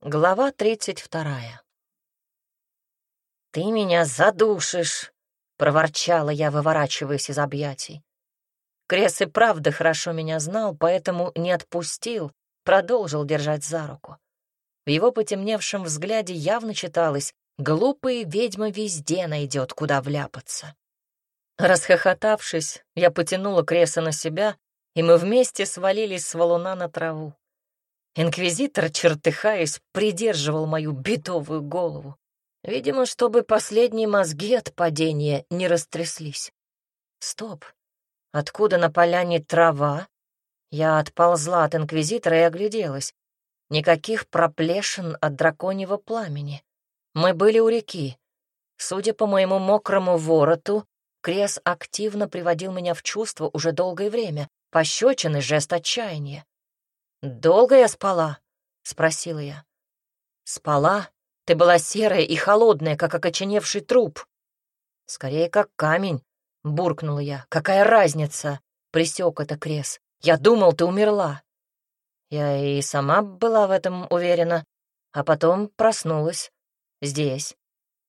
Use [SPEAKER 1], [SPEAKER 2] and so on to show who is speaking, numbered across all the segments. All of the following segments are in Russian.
[SPEAKER 1] Глава тридцать вторая. «Ты меня задушишь!» — проворчала я, выворачиваясь из объятий. Крес и правда хорошо меня знал, поэтому не отпустил, продолжил держать за руку. В его потемневшем взгляде явно читалось «Глупая ведьма везде найдет, куда вляпаться». Расхохотавшись, я потянула Креса на себя, и мы вместе свалились с валуна на траву. Инквизитор, чертыхаясь, придерживал мою бедовую голову. Видимо, чтобы последние мозги от падения не растряслись. Стоп. Откуда на поляне трава? Я отползла от инквизитора и огляделась. Никаких проплешин от драконьего пламени. Мы были у реки. Судя по моему мокрому вороту, Крес активно приводил меня в чувство уже долгое время, пощечины жест отчаяния. «Долго я спала?» — спросила я. «Спала? Ты была серая и холодная, как окоченевший труп». «Скорее, как камень», — буркнула я. «Какая разница?» — присек это Крес. «Я думал, ты умерла». Я и сама была в этом уверена, а потом проснулась. Здесь.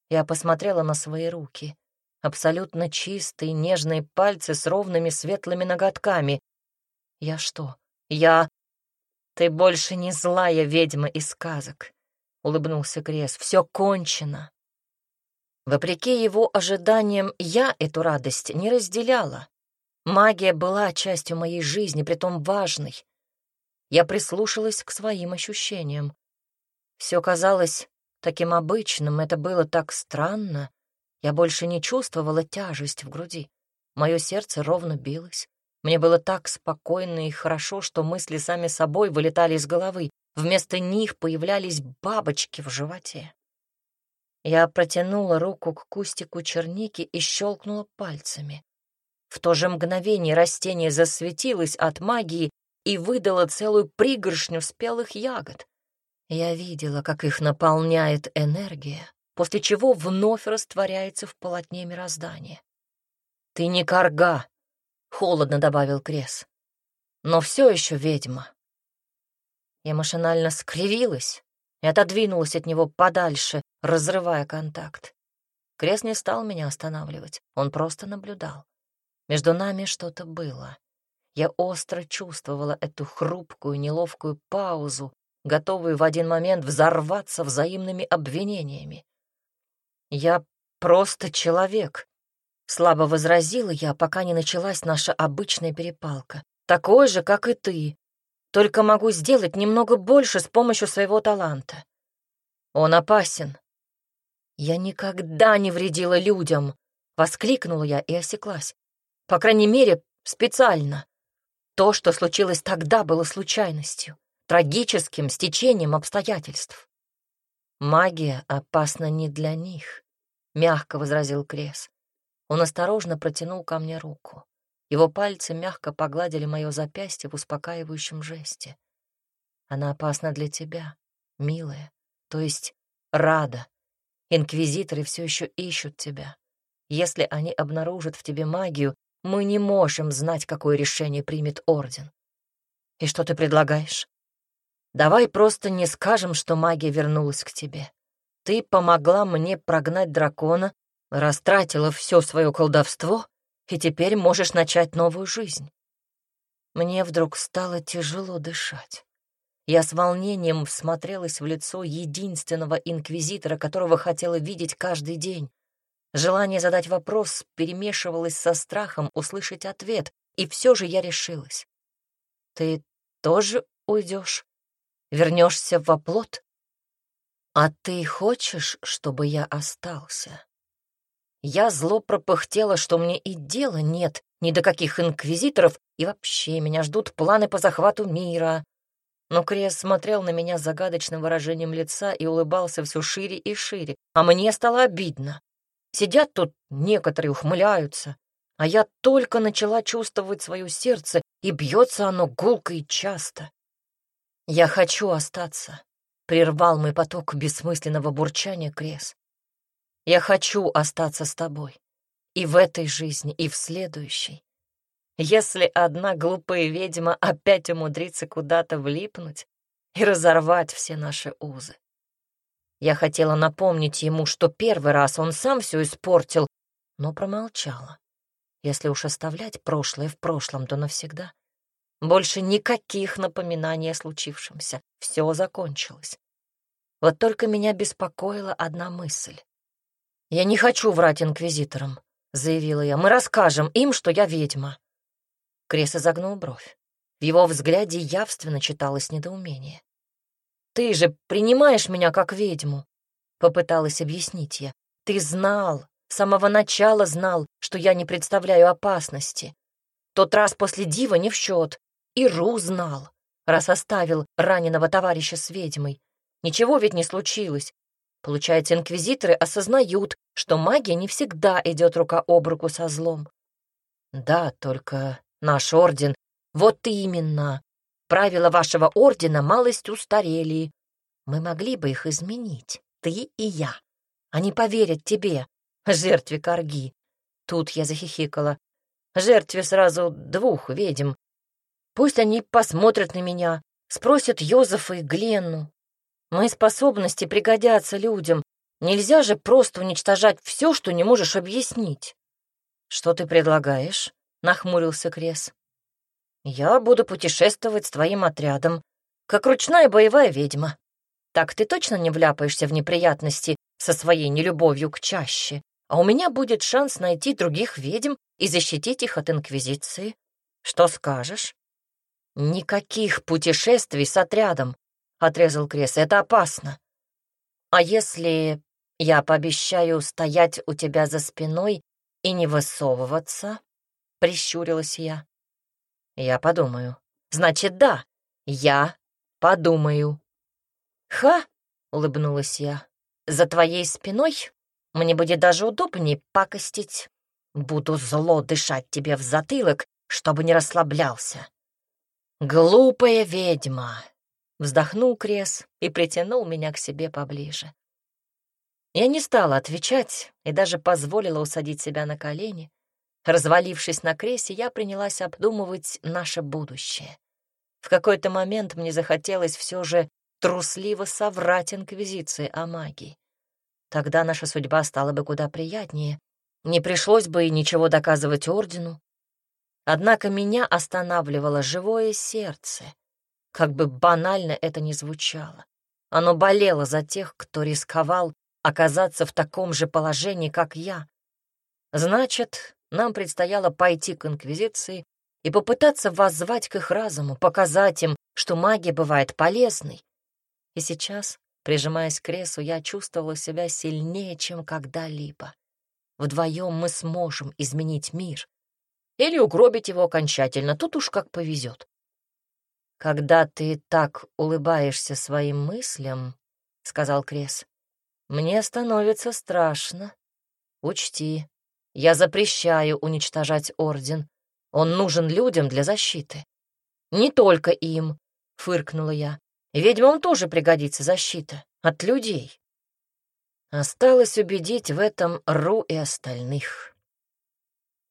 [SPEAKER 1] Я посмотрела на свои руки. Абсолютно чистые, нежные пальцы с ровными светлыми ноготками. Я что? Я... «Ты больше не злая ведьма из сказок», — улыбнулся Крес. «Все кончено». Вопреки его ожиданиям, я эту радость не разделяла. Магия была частью моей жизни, притом важной. Я прислушалась к своим ощущениям. Все казалось таким обычным, это было так странно. Я больше не чувствовала тяжесть в груди. Мое сердце ровно билось. Мне было так спокойно и хорошо, что мысли сами собой вылетали из головы. Вместо них появлялись бабочки в животе. Я протянула руку к кустику черники и щелкнула пальцами. В то же мгновение растение засветилось от магии и выдало целую пригоршню спелых ягод. Я видела, как их наполняет энергия, после чего вновь растворяется в полотне мироздания. «Ты не корга», — холодно добавил Крес. «Но все еще ведьма». Я машинально скривилась и отодвинулась от него подальше, разрывая контакт. Крес не стал меня останавливать, он просто наблюдал. Между нами что-то было. Я остро чувствовала эту хрупкую, неловкую паузу, готовую в один момент взорваться взаимными обвинениями. «Я просто человек», Слабо возразила я, пока не началась наша обычная перепалка. Такой же, как и ты. Только могу сделать немного больше с помощью своего таланта. Он опасен. Я никогда не вредила людям, воскликнула я и осеклась. По крайней мере, специально. То, что случилось тогда, было случайностью, трагическим стечением обстоятельств. Магия опасна не для них, мягко возразил Крес. Он осторожно протянул ко мне руку. Его пальцы мягко погладили мое запястье в успокаивающем жесте. Она опасна для тебя, милая, то есть рада. Инквизиторы все еще ищут тебя. Если они обнаружат в тебе магию, мы не можем знать, какое решение примет Орден. И что ты предлагаешь? Давай просто не скажем, что магия вернулась к тебе. Ты помогла мне прогнать дракона, Растратила все свое колдовство, и теперь можешь начать новую жизнь. Мне вдруг стало тяжело дышать. Я с волнением всмотрелась в лицо единственного инквизитора, которого хотела видеть каждый день. Желание задать вопрос перемешивалось со страхом услышать ответ, и все же я решилась. «Ты тоже уйдешь? Вернешься в оплот? А ты хочешь, чтобы я остался?» Я зло пропыхтела, что мне и дела нет ни до каких инквизиторов, и вообще меня ждут планы по захвату мира. Но Крес смотрел на меня загадочным выражением лица и улыбался все шире и шире, а мне стало обидно. Сидят тут некоторые, ухмыляются, а я только начала чувствовать свое сердце, и бьется оно гулко и часто. «Я хочу остаться», — прервал мой поток бессмысленного бурчания Крес. Я хочу остаться с тобой. И в этой жизни, и в следующей. Если одна глупая ведьма опять умудрится куда-то влипнуть, и разорвать все наши узы. Я хотела напомнить ему, что первый раз он сам все испортил, но промолчала. Если уж оставлять прошлое в прошлом, то навсегда. Больше никаких напоминаний о случившемся. Все закончилось. Вот только меня беспокоила одна мысль. «Я не хочу врать инквизиторам», — заявила я. «Мы расскажем им, что я ведьма». Крес изогнул бровь. В его взгляде явственно читалось недоумение. «Ты же принимаешь меня как ведьму», — попыталась объяснить я. «Ты знал, с самого начала знал, что я не представляю опасности. Тот раз после дива не в счет. И Ру знал, раз оставил раненого товарища с ведьмой. Ничего ведь не случилось. Получается, инквизиторы осознают, что магия не всегда идет рука об руку со злом. Да, только наш орден... Вот именно. Правила вашего ордена малость устарели. Мы могли бы их изменить, ты и я. Они поверят тебе, жертве Карги. Тут я захихикала. Жертве сразу двух ведьм. Пусть они посмотрят на меня, спросят Йозефа и Гленну. Мои способности пригодятся людям. Нельзя же просто уничтожать все, что не можешь объяснить. Что ты предлагаешь? Нахмурился Крес. Я буду путешествовать с твоим отрядом, как ручная боевая ведьма. Так ты точно не вляпаешься в неприятности со своей нелюбовью к чаще, а у меня будет шанс найти других ведьм и защитить их от Инквизиции. Что скажешь? Никаких путешествий с отрядом, — отрезал Крес, — это опасно. А если я пообещаю стоять у тебя за спиной и не высовываться? — прищурилась я. Я подумаю. Значит, да, я подумаю. Ха, улыбнулась я. За твоей спиной мне будет даже удобнее пакостить. Буду зло дышать тебе в затылок, чтобы не расслаблялся. Глупая ведьма, вздохнул Крес и притянул меня к себе поближе. Я не стала отвечать и даже позволила усадить себя на колени, Развалившись на кресе, я принялась обдумывать наше будущее. В какой-то момент мне захотелось все же трусливо соврать Инквизиции о магии. Тогда наша судьба стала бы куда приятнее. Не пришлось бы и ничего доказывать Ордену. Однако меня останавливало живое сердце. Как бы банально это ни звучало. Оно болело за тех, кто рисковал оказаться в таком же положении, как я. Значит, нам предстояло пойти к Инквизиции и попытаться воззвать к их разуму, показать им, что магия бывает полезной. И сейчас, прижимаясь к кресу, я чувствовала себя сильнее, чем когда-либо. Вдвоем мы сможем изменить мир. Или угробить его окончательно, тут уж как повезет. «Когда ты так улыбаешься своим мыслям, — сказал Крес, — мне становится страшно. Учти, я запрещаю уничтожать Орден. Он нужен людям для защиты. Не только им, — фыркнула я. Ведьмам тоже пригодится защита. От людей. Осталось убедить в этом Ру и остальных.